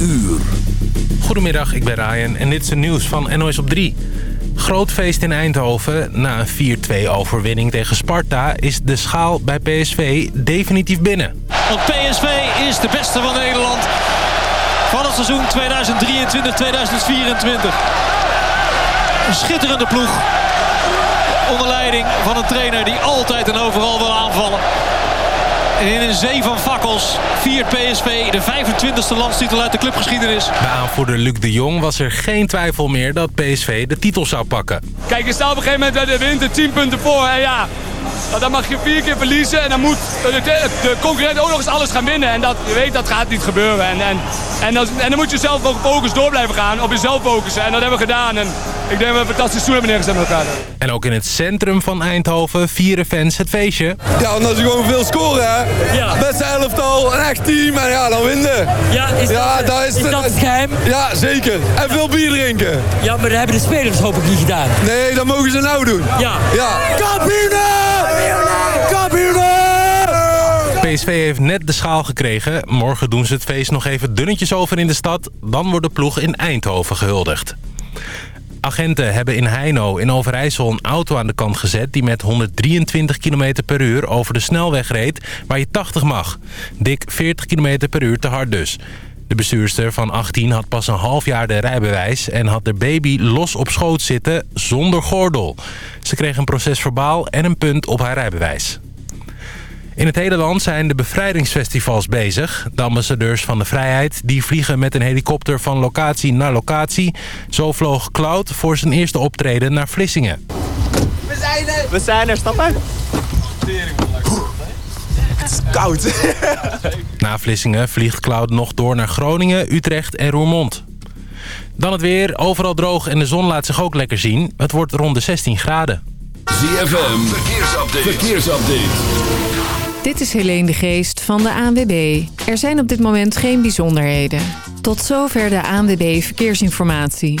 uur. Goedemiddag, ik ben Ryan en dit is het nieuws van NOS op 3. Groot feest in Eindhoven. Na een 4-2 overwinning tegen Sparta is de schaal bij PSV definitief binnen. Want PSV is de beste van Nederland van het seizoen 2023-2024. Een schitterende ploeg. Onder leiding van een trainer die altijd en overal wil aanvallen. En in een zee van fakkels viert PSV de 25e landstitel uit de clubgeschiedenis. Bij aanvoerder Luc de Jong was er geen twijfel meer dat PSV de titel zou pakken. Kijk, je staat op een gegeven moment bij de winter 10 punten voor. En ja, nou, dan mag je vier keer verliezen. En dan moet de, de concurrent ook nog eens alles gaan winnen. En dat, je weet, dat gaat niet gebeuren. En, en, en, dan, en dan moet je zelf ook focus door blijven gaan. Op jezelf focussen. En dat hebben we gedaan. En ik denk dat we een fantastisch toer hebben neergezet met elkaar. En ook in het centrum van Eindhoven vieren fans het feestje. Ja, omdat ze gewoon veel scoren, hè? Ja. Beste elftal, een echt team en ja, dan winnen. Ja, is, Ja, dat, daar is is de- dat het geheim? Ja, zeker. En veel bier drinken. Ja, maar dat hebben de spelers hopelijk niet gedaan. Nee, dat mogen ze nou doen. Ja. Ja. Kampioenen! PSV heeft net de schaal gekregen. Morgen doen ze het feest nog even dunnetjes over in de stad. Dan wordt de ploeg in Eindhoven gehuldigd. Agenten hebben in Heino in Overijssel een auto aan de kant gezet... die met 123 km per uur over de snelweg reed waar je 80 mag. Dik 40 km per uur te hard dus. De bestuurster van 18 had pas een half jaar de rijbewijs... en had de baby los op schoot zitten zonder gordel. Ze kreeg een procesverbaal en een punt op haar rijbewijs. In het hele land zijn de bevrijdingsfestivals bezig. De ambassadeurs van de vrijheid die vliegen met een helikopter van locatie naar locatie. Zo vloog Cloud voor zijn eerste optreden naar Vlissingen. We zijn er, stap Koud. Na Vlissingen vliegt Cloud nog door naar Groningen, Utrecht en Roermond. Dan het weer, overal droog en de zon laat zich ook lekker zien. Het wordt rond de 16 graden. ZFM, verkeersupdate. verkeersupdate. Dit is Helene de Geest van de ANWB. Er zijn op dit moment geen bijzonderheden. Tot zover de ANWB Verkeersinformatie.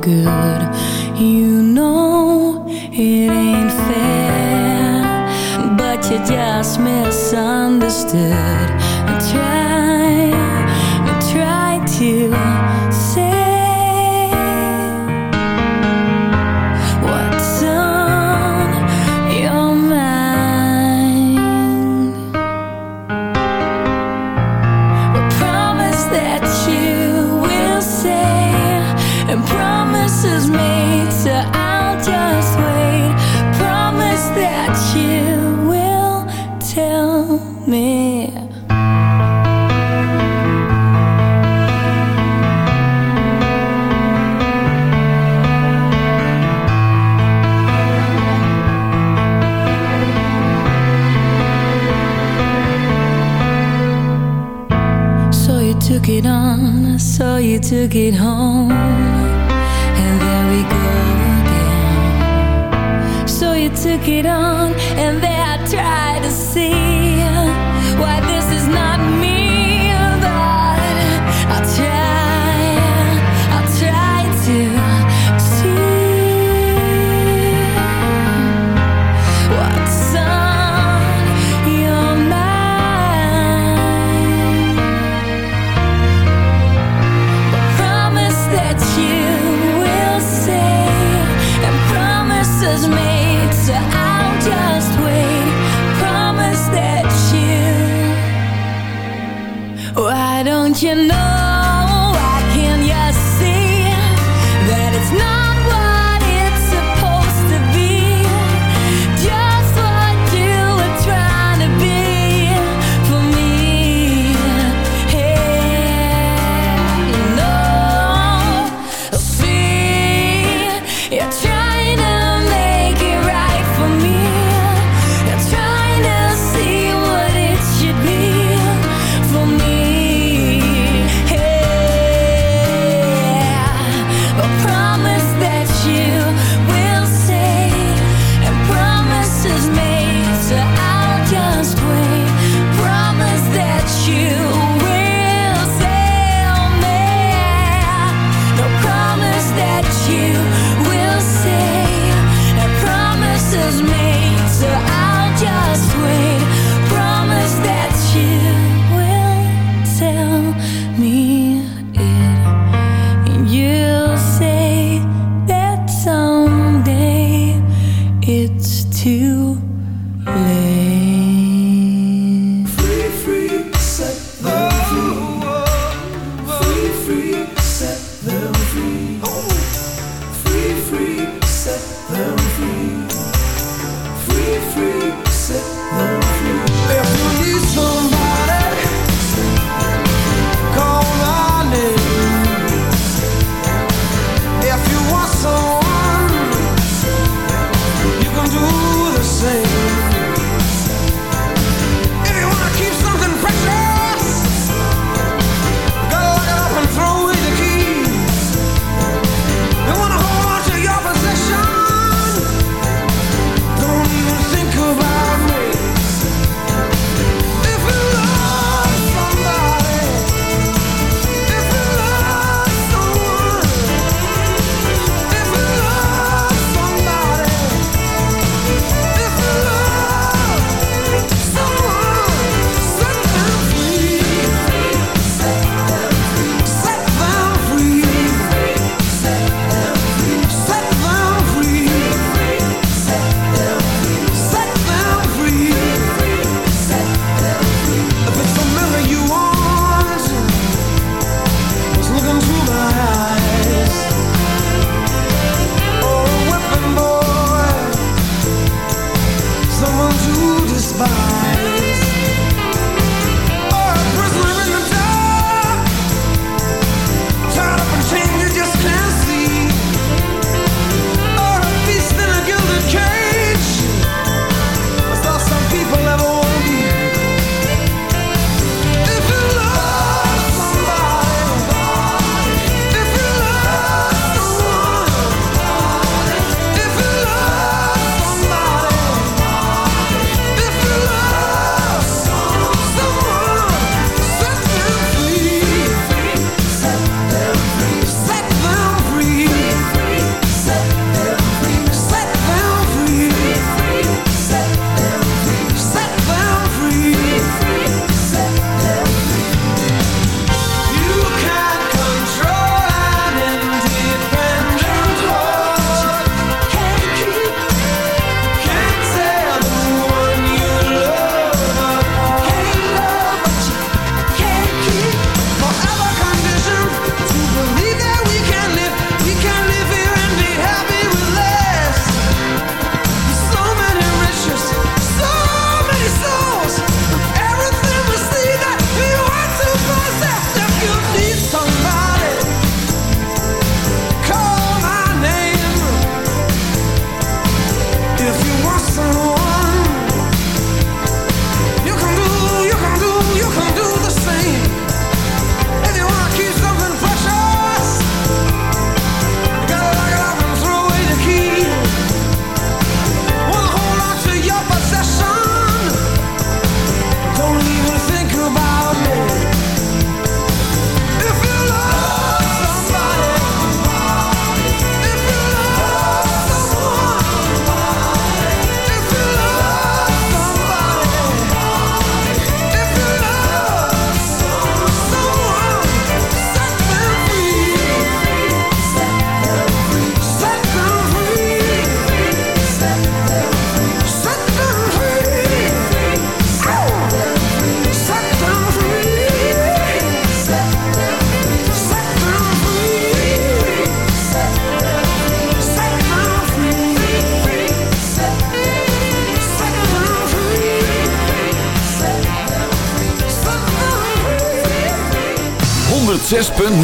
good. You know it ain't fair, but you just misunderstood.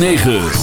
106.9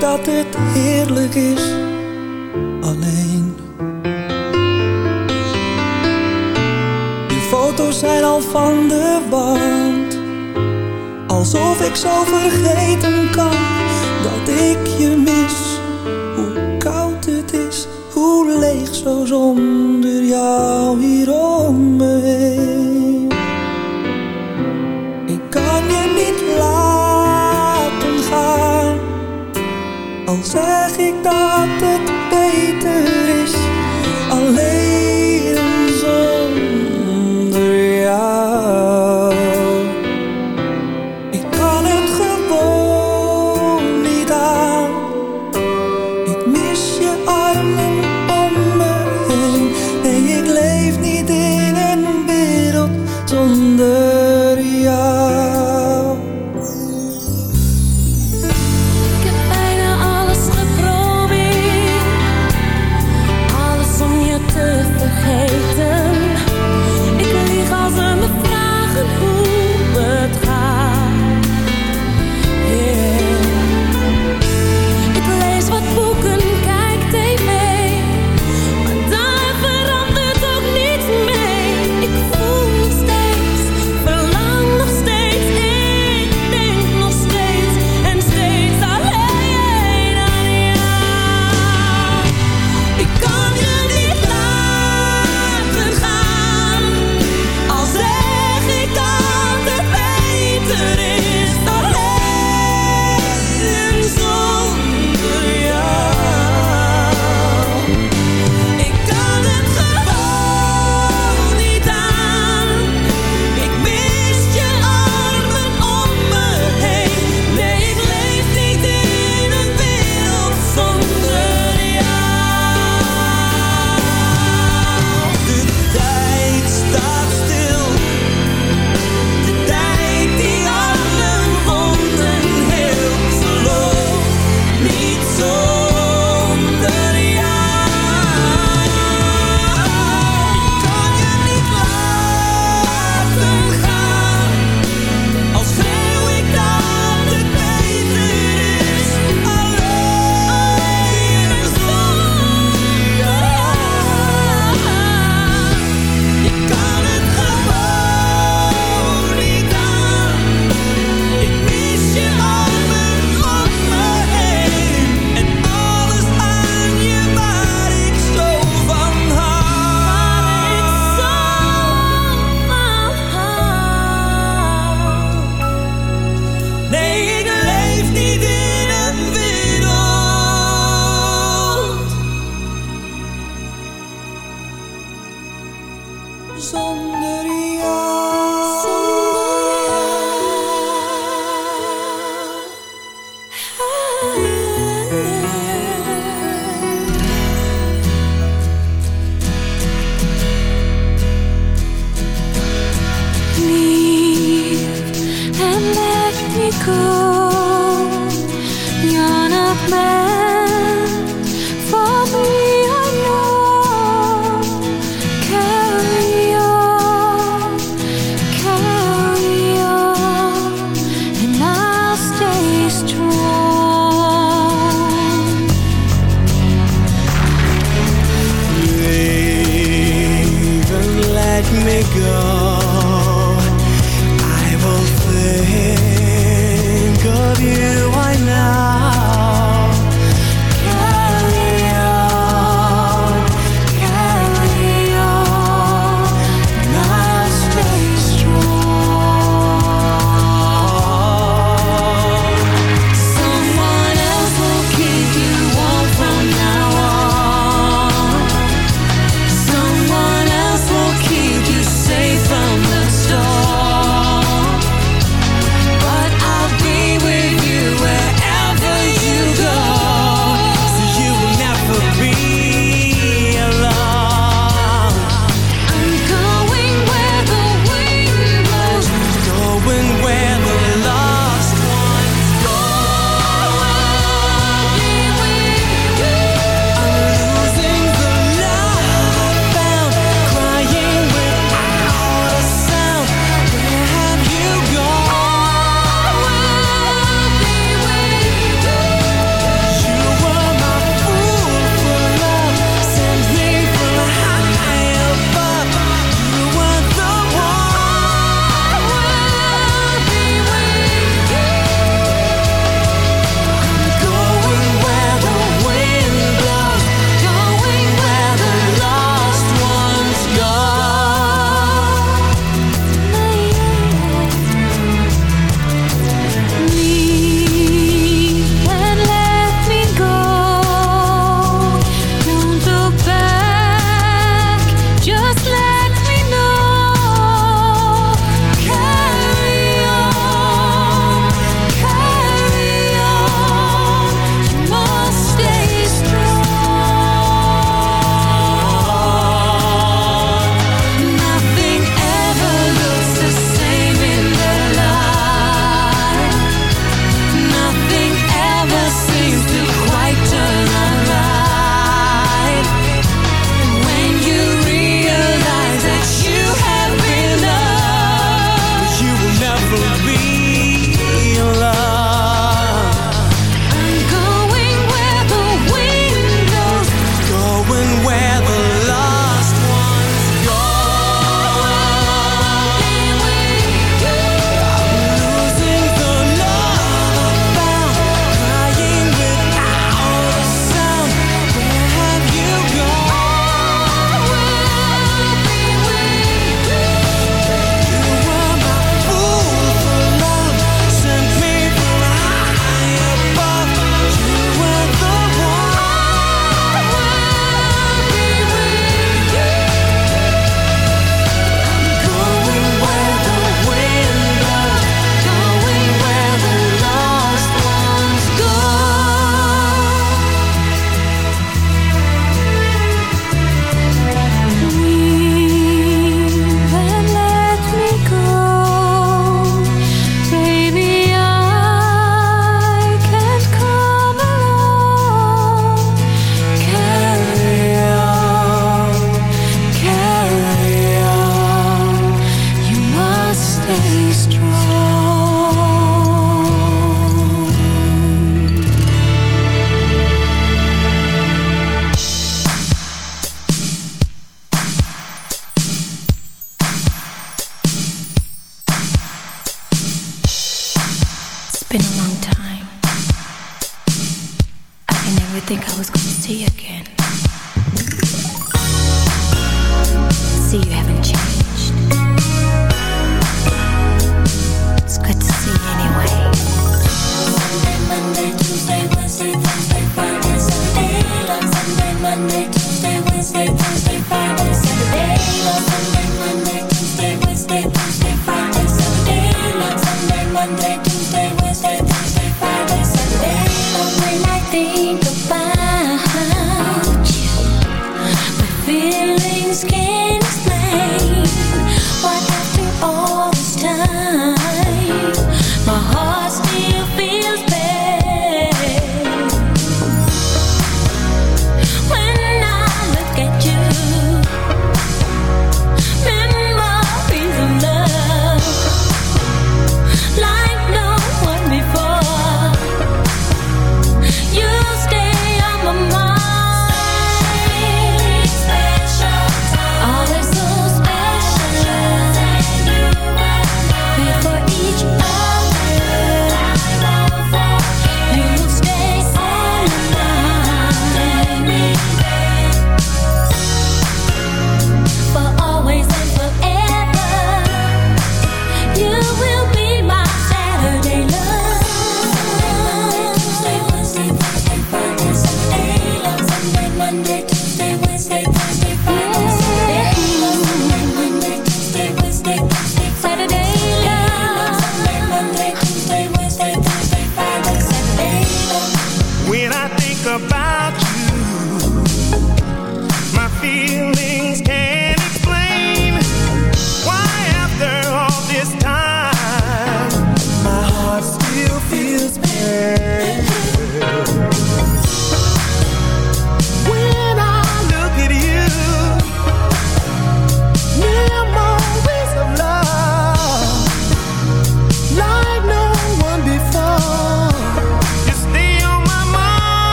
dat het